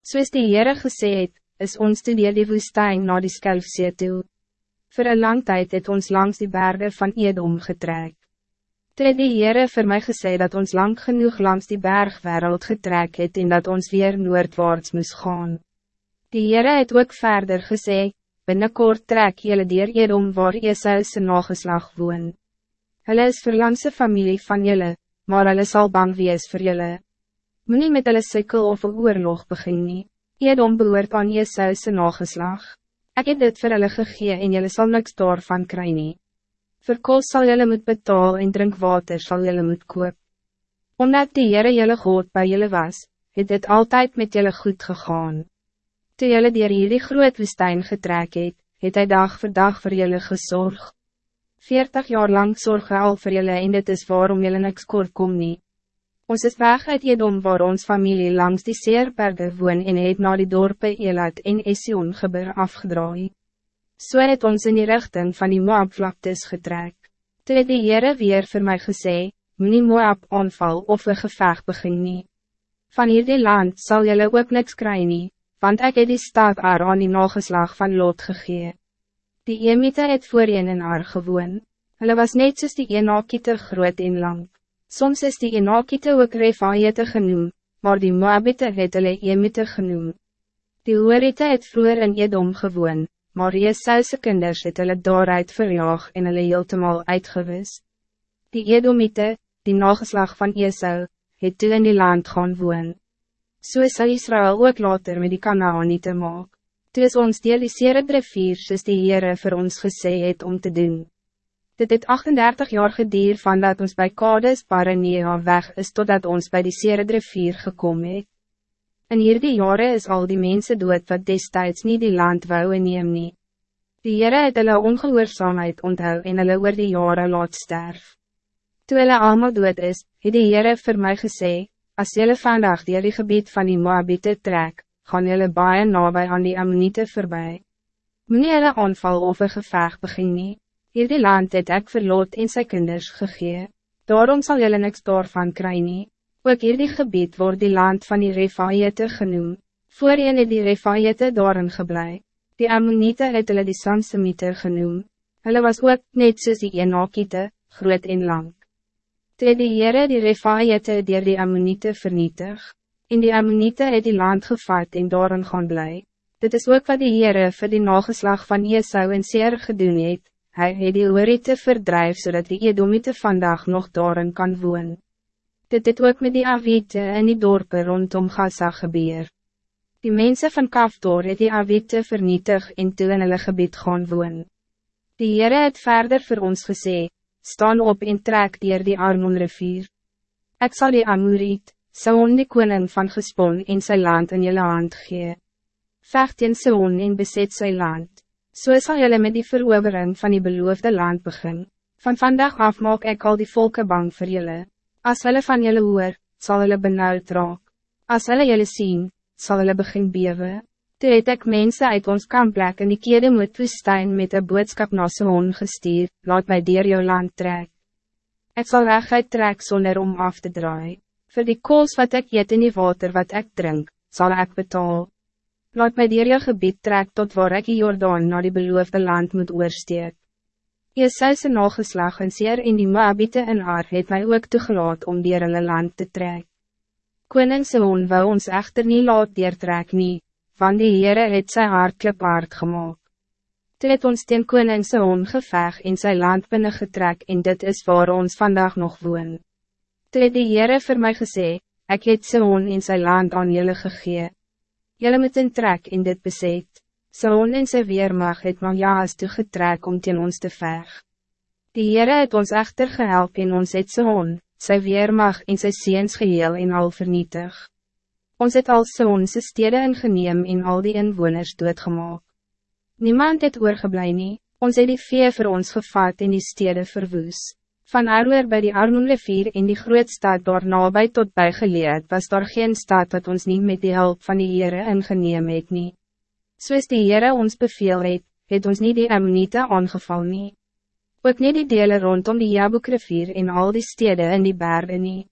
Soos die Heere gesê het, is ons toe dier die woestijn na die skelfsee toe. Voor een lang tijd het ons langs die bergen van Edom getrek. Toe het die Heere vir my gesê dat ons lang genoeg langs die bergwereld getrek het en dat ons weer noordwaarts moest gaan. Die Heere het ook verder gesê, binnenkort trek jylle dier Edom waar Esau sy nageslag woon. Hulle is verlandse familie van jylle, maar hulle sal bang wees vir jylle. Moenie met hulle sikkel of een oorlog begin nie. Edom behoort aan Esau sy nageslag. Ik heb dit vir hulle gegee en jylle sal niks daarvan kry nie. Vir kos sal jylle moet betaal en drinkwater sal jylle moet koop. Omdat die Heere jylle God bij jylle was, het dit altijd met jylle goed gegaan. Toe jylle dier hierdie groot woestijn getrek het, het hy dag voor dag voor jylle gezorg. Veertig jaar lang zorg hy al vir jylle en dit is waarom jylle niks kort kom nie. Ons is weg uit Edom waar ons familie langs die Seerberge woon en het na die dorpe Elat en Esion gebeur afgedraai. So het ons in die richting van die Moabvlaktes getrek. Toe het die Heere weer voor mij gesê, moet nie Moab aanval of een geveg begin nie. Van hierdie land zal jullie ook niks kry nie, want ik het die stad Ar aan die nageslag van Lot gegee. Die Emite het voorheen in Ar gewoon. Hulle was net soos die Enakite groot en lang. Soms is die Enakite ook Refaïte genoem, maar die Moabite het hulle Emite genoem. Die Hoorite het vroeger in Edom gewoon, maar Jesuisse kinders het hulle daaruit verjaag en hulle heeltemal uitgewis. Die Edomite, die nageslag van Esau, het toe in die land gaan woon. So sal Israël ook later met die Kanaanite maak. Toe is ons deel die Serebrevier soos die Heere vir ons gesê het om te doen. Dit het 38 jaar gedier van dat ons bij Kades Baranea weg is totdat ons bij die Seredrivier gekomen het. In hierdie jare is al die mensen dood wat destijds niet die land wou neem nie. Die Heere het hulle ongehoorzaamheid onthou en hulle oor die jare laat sterf. Toe hulle allemaal dood is, het die Heere vir my gesê, as julle vandag dier die gebied van die Moabite trek, gaan julle baie nabij aan die Ammonite voorbij. Meneer hulle aanval of een geveg begin nie. Hierdie land het ek vir Lot en sy kinders gegee, daarom zal jullie niks daarvan kry nie. Ook hierdie gebied wordt die land van die Refaïete genoem, voorheen het die Refaïete daarin geblei, die Ammonite het hulle die Sansemite genoem, hulle was ook net soos die Enakite, groot en lang. Toe die Heere die Refaïete dier die Ammonite vernietig, en die Ammonite het die land gevat en daarin gaan blij. Dit is ook wat die Heere vir die nageslag van Esau en Seer gedoen het, Hij het die Oorite verdrijf zodat die Edomite vandaag nog daarin kan woon. Dit het ook met die Avite en die dorpen rondom Gaza gebeur. Die mensen van Kaftor het die Avite vernietig en toe in hulle gebied gaan woon. Die Heere het verder voor ons gesê, staan op en trek dier die Arnon rivier. Ek sal die Amorit, Saon die koning van Gespon in zijn land in jylle hand gee. Vecht in Saon en beset sy land. So sal jylle met die verovering van die beloofde land begin. Van vandaag af maak ik al die volken bang voor jylle. As hulle van jylle hoor, sal hulle benauwd raak. As hulle jylle sien, sal hulle begin bewe. Toe het ek mense uit ons kampplek in die kede moet woestijn met een boodskap na Sion gestuur, laat my dier jou land trek. Ik zal reguit trek zonder om af te draaien. Voor die koos wat ik eet in die water wat ik drink, zal ik betalen. Laat mij dier jou gebied trek tot waar ek die Jordaan na die beloofde land moet oorsteek. Jesuisse nageslag en seer in die Moabite in haar het my ook toegelaat om dier hulle land te trek. Koning Seon wou ons echter niet laat deertrek nie, want die Heere het sy hart klipaard gemaakt. Toe het ons teen koning Seon geveg in sy land binnengetrek en dit is waar ons vandaag nog woon. Toe het die Heere vir my gesê, ek het Seon in sy land aan julle gegee. Jelle moet in trek in dit bezet. Saon en sy weermag het Magjaas toegetrek om teen ons te veg. Die Heere het ons echter gehelp en ons het Saon, sy weermag en sy seens geheel en al vernietig. Ons het al Saon sy stede ingeneem en al die inwoners doodgemaak. Niemand het oorgeblij nie, ons het die vee vir ons gevat en die stede verwoes. Van Arwer bij die Arnonrivier in die grootstad door nabij tot bij geleerd was daar geen stad wat ons niet met die hulp van die Heere ingeneem het nie. Soos die Heere ons beveel het, het ons niet die Ammonite aangeval nie. Ook niet die dele rondom die Jabukrivier in al die steden in die bergen nie.